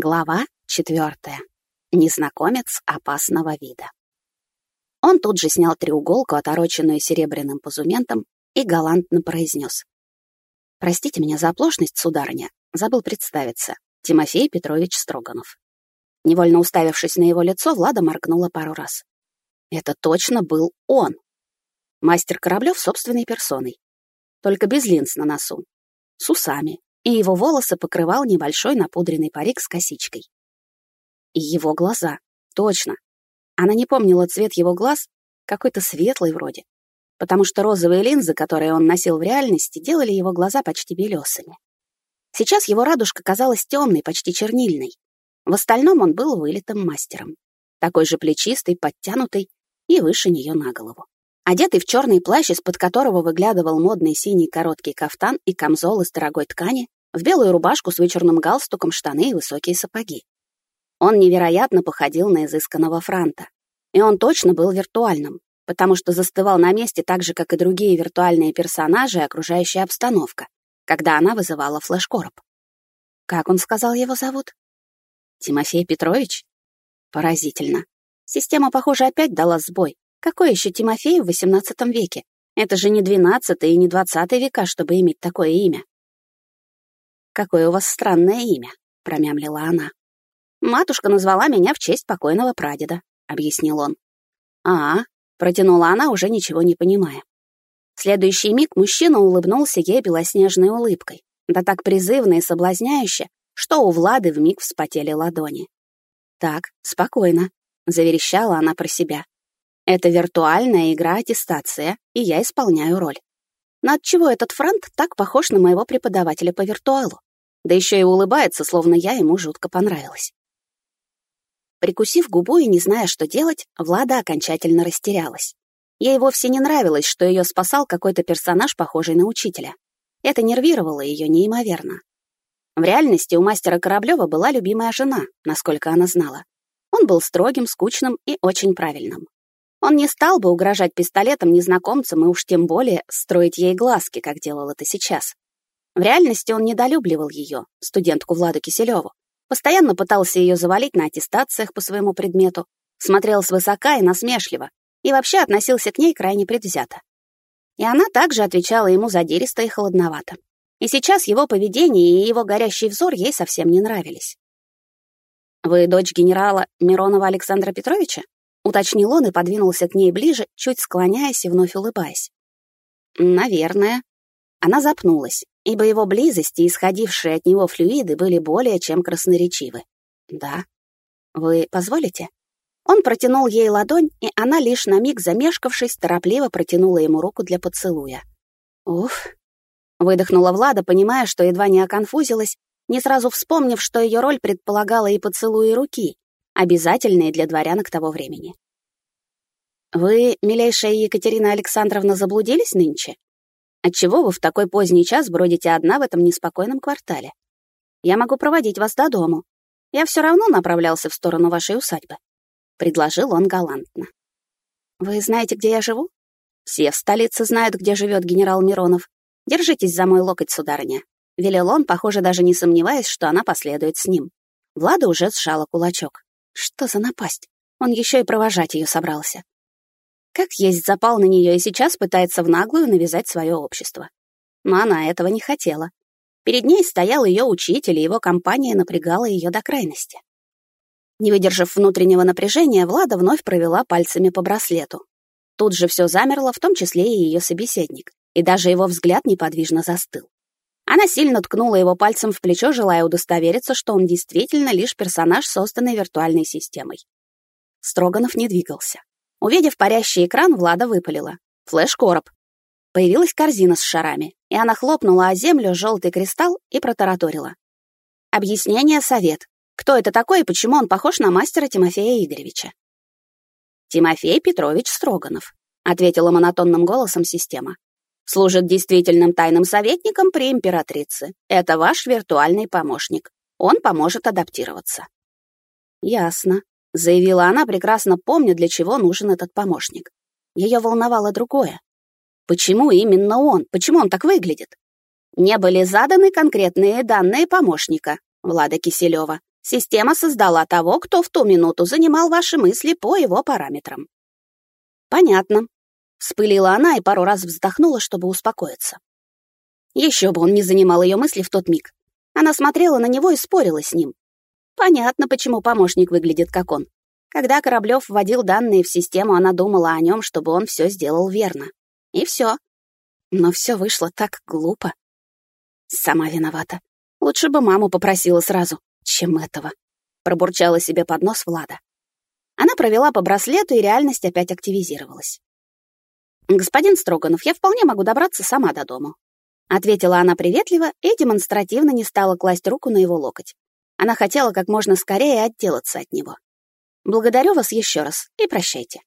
Глава четвертая. Незнакомец опасного вида. Он тут же снял треуголку, отороченную серебряным позументом, и галантно произнес. «Простите меня за оплошность, сударыня. Забыл представиться. Тимофей Петрович Строганов». Невольно уставившись на его лицо, Влада моргнула пару раз. Это точно был он. Мастер Кораблёв собственной персоной. Только без линз на носу. С усами, и его волосы покрывал небольшой напудренный парик с косичкой. И его глаза. Точно. Она не помнила цвет его глаз, какой-то светлый вроде, потому что розовые линзы, которые он носил в реальности, делали его глаза почти белесыми. Сейчас его радужка казалась темной, почти чернильной. В остальном он был вылитым мастером. Такой же плечистый, подтянутый и выше нее на голову. Одетый в черный плащ, из-под которого выглядывал модный синий короткий кафтан и камзол из дорогой ткани, в белую рубашку с вычурным галстуком, штаны и высокие сапоги. Он невероятно походил на изысканного франта. И он точно был виртуальным, потому что застывал на месте так же, как и другие виртуальные персонажи и окружающая обстановка, когда она вызывала флеш-короб. Как он сказал его зовут? Тимофей Петрович? Поразительно. Система, похоже, опять дала сбой, какой еще Тимофей в XVIII веке? Это же не XII и не XX века, чтобы иметь такое имя. «Какое у вас странное имя», — промямлила она. «Матушка назвала меня в честь покойного прадеда», — объяснил он. «А, протянула она, уже ничего не понимая. В следующий миг мужчина улыбнулся ей белоснежной улыбкой, да так призывно и соблазняюще, что у Влады вмиг вспотели ладони. «Так, спокойно», — заверещала она про себя. Это виртуальная игра-аттестация, и я исполняю роль. Но отчего этот франт так похож на моего преподавателя по виртуалу? Да еще и улыбается, словно я ему жутко понравилась. Прикусив губу и не зная, что делать, Влада окончательно растерялась. Ей вовсе не нравилось, что ее спасал какой-то персонаж, похожий на учителя. Это нервировало ее неимоверно. В реальности у мастера Кораблева была любимая жена, насколько она знала. Он был строгим, скучным и очень правильным. Он не стал бы угрожать пистолетом незнакомцам и уж тем более строить ей глазки, как делал это сейчас. В реальности он недолюбливал ее, студентку Владу Киселеву. Постоянно пытался ее завалить на аттестациях по своему предмету, смотрел свысока и насмешливо, и вообще относился к ней крайне предвзято. И она также отвечала ему задиристо и холодновато. И сейчас его поведение и его горящий взор ей совсем не нравились. «Вы дочь генерала Миронова Александра Петровича?» уточнил он и подвинулся к ней ближе, чуть склоняясь и вновь улыбаясь. Наверное. Она запнулась, ибо его близости, исходившие от него флюиды, были более чем красноречивы. Да. Вы позволите? Он протянул ей ладонь, и она, лишь на миг замешкавшись, торопливо протянула ему руку для поцелуя. Уф. Выдохнула Влада, понимая, что едва не оконфузилась, не сразу вспомнив, что ее роль предполагала и поцелуи руки, обязательные для дворянок того времени. «Вы, милейшая Екатерина Александровна, заблудились нынче? Отчего вы в такой поздний час бродите одна в этом неспокойном квартале? Я могу проводить вас до дому. Я все равно направлялся в сторону вашей усадьбы», — предложил он галантно. «Вы знаете, где я живу? Все в столице знают, где живет генерал Миронов. Держитесь за мой локоть, сударыня». Велел он, похоже, даже не сомневаясь, что она последует с ним. Влада уже сжала кулачок. Что за напасть? Он еще и провожать ее собрался. Как есть запал на нее и сейчас пытается в наглую навязать свое общество. Но она этого не хотела. Перед ней стоял ее учитель, и его компания напрягала ее до крайности. Не выдержав внутреннего напряжения, Влада вновь провела пальцами по браслету. Тут же все замерло, в том числе и ее собеседник, и даже его взгляд неподвижно застыл. Она сильно ткнула его пальцем в плечо, желая удостовериться, что он действительно лишь персонаж, созданный виртуальной системой. Строганов не двигался. Увидев парящий экран, Влада выпалила. Флеш-короб. Появилась корзина с шарами, и она хлопнула о землю желтый кристалл и протараторила. Объяснение совет. Кто это такой и почему он похож на мастера Тимофея Игоревича? Тимофей Петрович Строганов, ответила монотонным голосом система служит действительным тайным советником при императрице. Это ваш виртуальный помощник. Он поможет адаптироваться». «Ясно», — заявила она, прекрасно помня, для чего нужен этот помощник. Ее волновало другое. Почему именно он? Почему он так выглядит? Не были заданы конкретные данные помощника, Влада Киселева. Система создала того, кто в ту минуту занимал ваши мысли по его параметрам. Понятно. Вспылила она и пару раз вздохнула, чтобы успокоиться. Еще бы он не занимал ее мысли в тот миг. Она смотрела на него и спорила с ним. Понятно, почему помощник выглядит как он. Когда Кораблев вводил данные в систему, она думала о нем, чтобы он все сделал верно. И все. Но все вышло так глупо. Сама виновата. Лучше бы маму попросила сразу, чем этого. Пробурчала себе под нос Влада. Она провела по браслету, и реальность опять активизировалась. «Господин Строганов, я вполне могу добраться сама до дома», ответила она приветливо и демонстративно не стала класть руку на его локоть. Она хотела как можно скорее отделаться от него. «Благодарю вас еще раз и прощайте».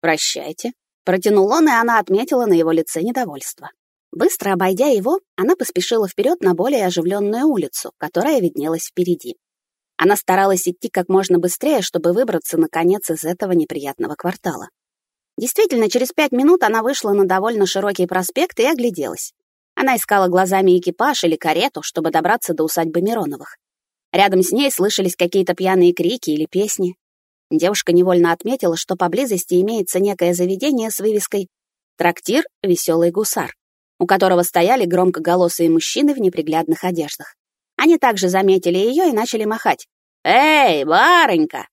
«Прощайте», — протянул он, и она отметила на его лице недовольство. Быстро обойдя его, она поспешила вперед на более оживленную улицу, которая виднелась впереди. Она старалась идти как можно быстрее, чтобы выбраться, наконец, из этого неприятного квартала. Действительно, через пять минут она вышла на довольно широкий проспект и огляделась. Она искала глазами экипаж или карету, чтобы добраться до усадьбы Мироновых. Рядом с ней слышались какие-то пьяные крики или песни. Девушка невольно отметила, что поблизости имеется некое заведение с вывеской «Трактир Веселый гусар» у которого стояли громкоголосые мужчины в неприглядных одеждах. Они также заметили ее и начали махать. «Эй, барынька!»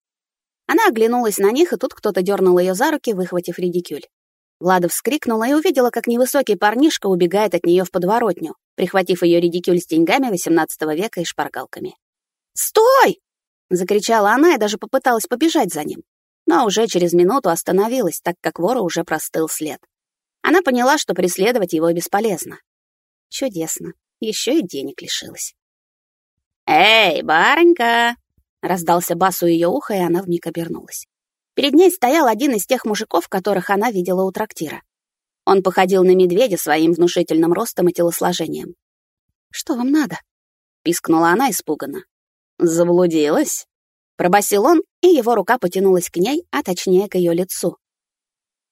Она оглянулась на них, и тут кто-то дернул ее за руки, выхватив редикюль. Влада вскрикнула и увидела, как невысокий парнишка убегает от нее в подворотню, прихватив ее редикюль с деньгами XVIII века и шпаргалками. «Стой!» — закричала она и даже попыталась побежать за ним. Но уже через минуту остановилась, так как вора уже простыл след. Она поняла, что преследовать его бесполезно. Чудесно. Еще и денег лишилась. «Эй, барынька!» — раздался бас у ее уха, и она вмиг обернулась. Перед ней стоял один из тех мужиков, которых она видела у трактира. Он походил на медведя своим внушительным ростом и телосложением. «Что вам надо?» — пискнула она испуганно. «Заблудилась?» — пробасил он, и его рука потянулась к ней, а точнее к ее лицу.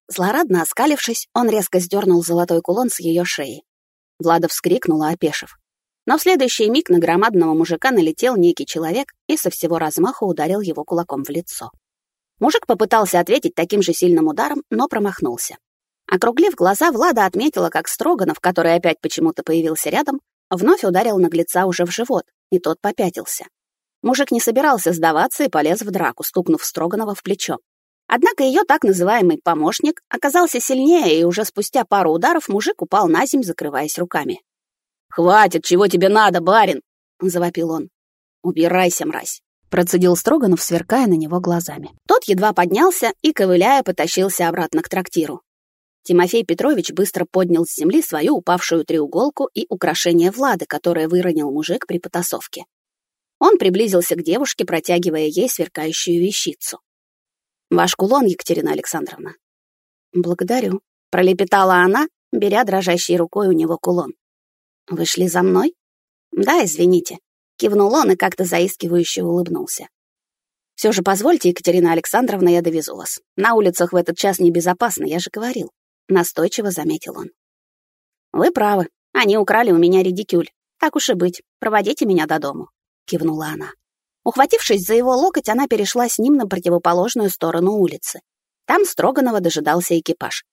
Злорадно оскалившись, он резко сдернул золотой кулон с ее шеи. Влада вскрикнула, опешив. Но в следующий миг на громадного мужика налетел некий человек и со всего размаха ударил его кулаком в лицо. Мужик попытался ответить таким же сильным ударом, но промахнулся. Округлив глаза, Влада отметила, как Строганов, который опять почему-то появился рядом, вновь ударил наглеца уже в живот, и тот попятился. Мужик не собирался сдаваться и полез в драку, стукнув Строганова в плечо. Однако ее так называемый помощник оказался сильнее, и уже спустя пару ударов мужик упал на землю, закрываясь руками. «Хватит, чего тебе надо, барин!» — завопил он. «Убирайся, мразь!» — процедил Строганов, сверкая на него глазами. Тот едва поднялся и, ковыляя, потащился обратно к трактиру. Тимофей Петрович быстро поднял с земли свою упавшую треуголку и украшение Влады, которое выронил мужик при потасовке. Он приблизился к девушке, протягивая ей сверкающую вещицу. Ваш кулон, Екатерина Александровна. Благодарю, пролепетала она, беря дрожащей рукой у него кулон. Вы шли за мной? Да, извините, кивнул он и как-то заискивающе улыбнулся. Все же позвольте, Екатерина Александровна, я довезу вас. На улицах в этот час небезопасно, я же говорил, настойчиво заметил он. Вы правы. Они украли у меня редикюль. Так уж и быть. Проводите меня до дому, кивнула она. Ухватившись за его локоть, она перешла с ним на противоположную сторону улицы. Там Строганова дожидался экипаж.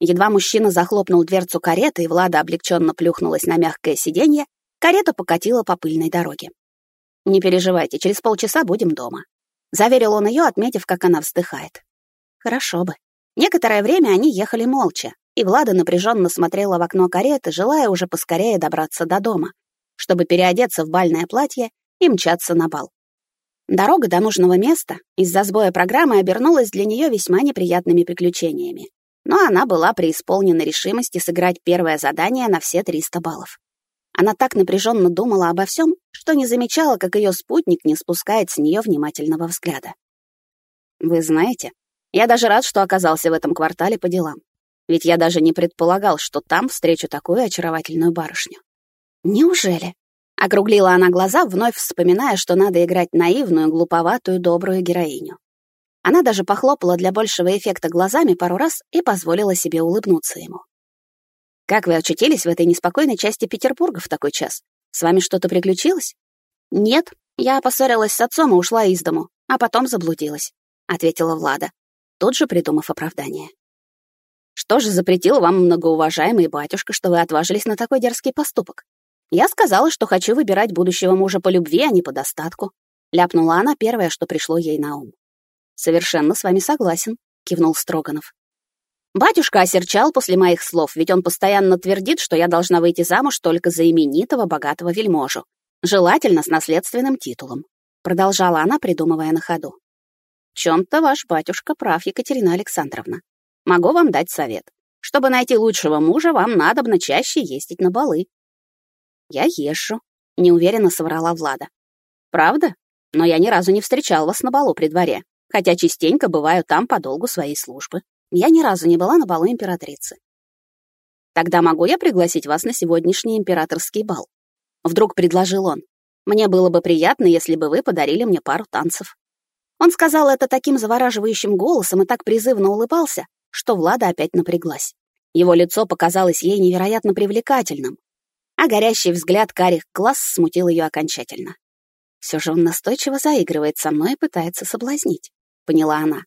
Едва мужчина захлопнул дверцу кареты, и Влада облегченно плюхнулась на мягкое сиденье, карета покатила по пыльной дороге. «Не переживайте, через полчаса будем дома», — заверил он ее, отметив, как она вздыхает. «Хорошо бы». Некоторое время они ехали молча, и Влада напряженно смотрела в окно кареты, желая уже поскорее добраться до дома, чтобы переодеться в бальное платье и мчаться на бал. Дорога до нужного места из-за сбоя программы обернулась для нее весьма неприятными приключениями. Но она была преисполнена решимости сыграть первое задание на все 300 баллов. Она так напряженно думала обо всем, что не замечала, как ее спутник не спускает с нее внимательного взгляда. «Вы знаете, я даже рад, что оказался в этом квартале по делам. Ведь я даже не предполагал, что там встречу такую очаровательную барышню». «Неужели?» Округлила она глаза, вновь вспоминая, что надо играть наивную, глуповатую, добрую героиню. Она даже похлопала для большего эффекта глазами пару раз и позволила себе улыбнуться ему. «Как вы очутились в этой неспокойной части Петербурга в такой час? С вами что-то приключилось?» «Нет», «Я поссорилась с отцом и ушла из дому, а потом заблудилась», — ответила Влада, тут же придумав оправдание. «Что же запретил вам многоуважаемый батюшка, что вы отважились на такой дерзкий поступок? Я сказала, что хочу выбирать будущего мужа по любви, а не по достатку», — ляпнула она первое, что пришло ей на ум. «Совершенно с вами согласен», — кивнул Строганов. Батюшка осерчал после моих слов, ведь он постоянно твердит, что я должна выйти замуж только за именитого богатого вельможу, желательно с наследственным титулом. Продолжала она, придумывая на ходу. В чем-то ваш батюшка прав, Екатерина Александровна. Могу вам дать совет. Чтобы найти лучшего мужа, вам надобно чаще ездить на балы. Я езжу, неуверенно соврала Влада. Правда? Но я ни разу не встречал вас на балу при дворе, хотя частенько бываю там по долгу своей службы. Я ни разу не была на балу императрицы. Тогда могу я пригласить вас на сегодняшний императорский бал? Вдруг предложил он. Мне было бы приятно, если бы вы подарили мне пару танцев. Он сказал это таким завораживающим голосом и так призывно улыбался, что Влада опять напряглась. Его лицо показалось ей невероятно привлекательным, а горящий взгляд карих глаз смутил ее окончательно. Все же он настойчиво заигрывает со мной и пытается соблазнить, поняла она.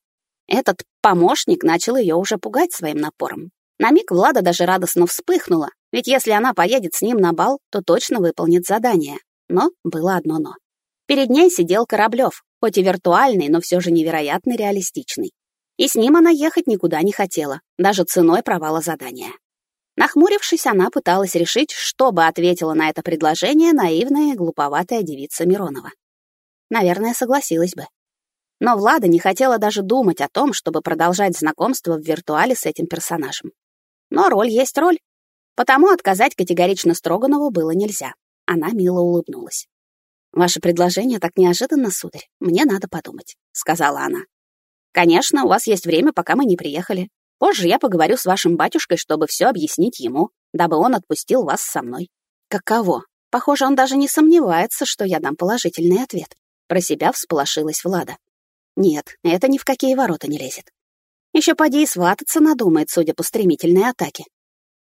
Этот помощник начал ее уже пугать своим напором. На миг Влада даже радостно вспыхнула, ведь если она поедет с ним на бал, то точно выполнит задание. Но было одно «но». Перед ней сидел Кораблев, хоть и виртуальный, но все же невероятно реалистичный. И с ним она ехать никуда не хотела, даже ценой провала задания. Нахмурившись, она пыталась решить, что бы ответила на это предложение наивная и глуповатая девица Миронова. Наверное, согласилась бы. Но Влада не хотела даже думать о том, чтобы продолжать знакомство в виртуале с этим персонажем. Но роль есть роль. Потому отказать категорично Строганову было нельзя. Она мило улыбнулась. «Ваше предложение так неожиданно, сударь. Мне надо подумать», — сказала она. «Конечно, у вас есть время, пока мы не приехали. Позже я поговорю с вашим батюшкой, чтобы все объяснить ему, дабы он отпустил вас со мной». «Каково? Похоже, он даже не сомневается, что я дам положительный ответ». Про себя всполошилась Влада. Нет, это ни в какие ворота не лезет. Еще поди и свататься надумает, судя по стремительной атаке.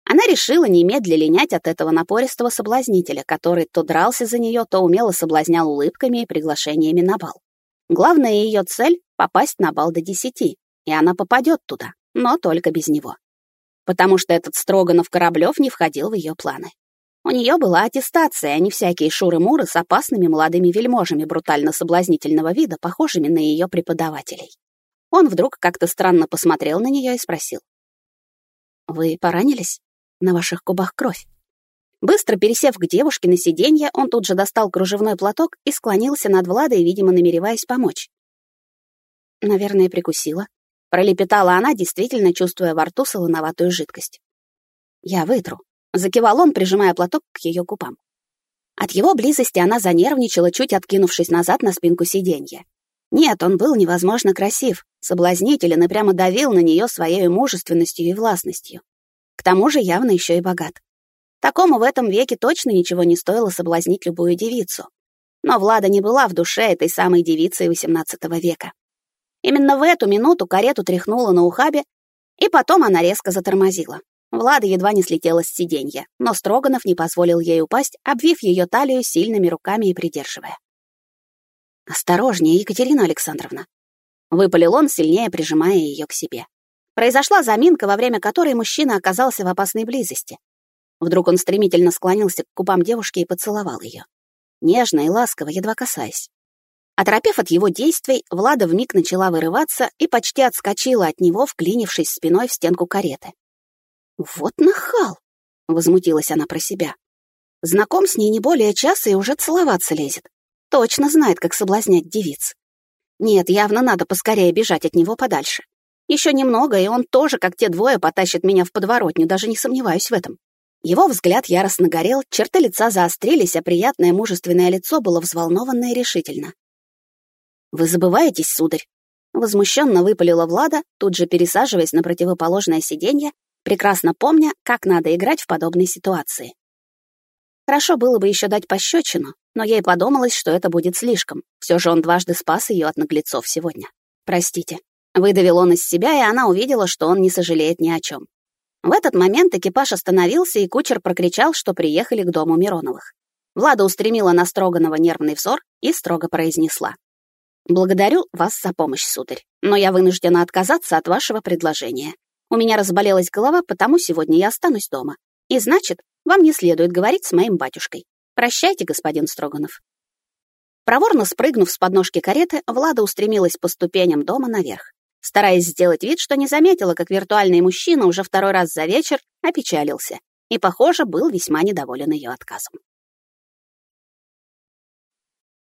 Она решила немедля линять от этого напористого соблазнителя, который то дрался за нее, то умело соблазнял улыбками и приглашениями на бал. Главная ее цель — попасть на бал до десяти, и она попадет туда, но только без него. Потому что этот Строганов Кораблев не входил в ее планы. У нее была аттестация, а не всякие шуры-муры с опасными молодыми вельможами брутально-соблазнительного вида, похожими на ее преподавателей. Он вдруг как-то странно посмотрел на нее и спросил. «Вы поранились? На ваших губах кровь?» Быстро пересев к девушке на сиденье, он тут же достал кружевной платок и склонился над Владой, видимо, намереваясь помочь. «Наверное, прикусила», — пролепетала она, действительно чувствуя во рту солоноватую жидкость. «Я вытру», Закивал он, прижимая платок к ее губам. От его близости она занервничала, чуть откинувшись назад на спинку сиденья. Нет, он был невозможно красив, соблазнителен и прямо давил на нее своей мужественностью и властностью. К тому же явно еще и богат. Такому в этом веке точно ничего не стоило соблазнить любую девицу. Но Влада не была в душе этой самой девицей XVIII века. Именно в эту минуту карету тряхнула на ухабе, и потом она резко затормозила. Влада едва не слетела с сиденья, но Строганов не позволил ей упасть, обвив ее талию сильными руками и придерживая. «Осторожнее, Екатерина Александровна!» Выпалил он, сильнее прижимая ее к себе. Произошла заминка, во время которой мужчина оказался в опасной близости. Вдруг он стремительно склонился к губам девушки и поцеловал ее. Нежно и ласково, едва касаясь. Оторопев от его действий, Влада вмиг начала вырываться и почти отскочила от него, вклинившись спиной в стенку кареты. «Вот нахал!» — возмутилась она про себя. Знаком с ней не более часа и уже целоваться лезет. Точно знает, как соблазнять девиц. Нет, явно надо поскорее бежать от него подальше. Еще немного, и он тоже, как те двое, потащит меня в подворотню, даже не сомневаюсь в этом. Его взгляд яростно горел, черты лица заострились, а приятное мужественное лицо было взволнованно и решительно. «Вы забываетесь, сударь?» Возмущенно выпалила Влада, тут же пересаживаясь на противоположное сиденье прекрасно помня, как надо играть в подобной ситуации. Хорошо было бы еще дать пощечину, но ей подумалось, что это будет слишком. Все же он дважды спас ее от наглецов сегодня. «Простите». Выдавил он из себя, и она увидела, что он не сожалеет ни о чем. В этот момент экипаж остановился, и кучер прокричал, что приехали к дому Мироновых. Влада устремила на Строганова нервный взор и строго произнесла. «Благодарю вас за помощь, сударь, но я вынуждена отказаться от вашего предложения. У меня разболелась голова, потому сегодня я останусь дома. И значит, вам не следует говорить с моим батюшкой. Прощайте, господин Строганов». Проворно спрыгнув с подножки кареты, Влада устремилась по ступеням дома наверх, стараясь сделать вид, что не заметила, как виртуальный мужчина уже второй раз за вечер опечалился и, похоже, был весьма недоволен ее отказом.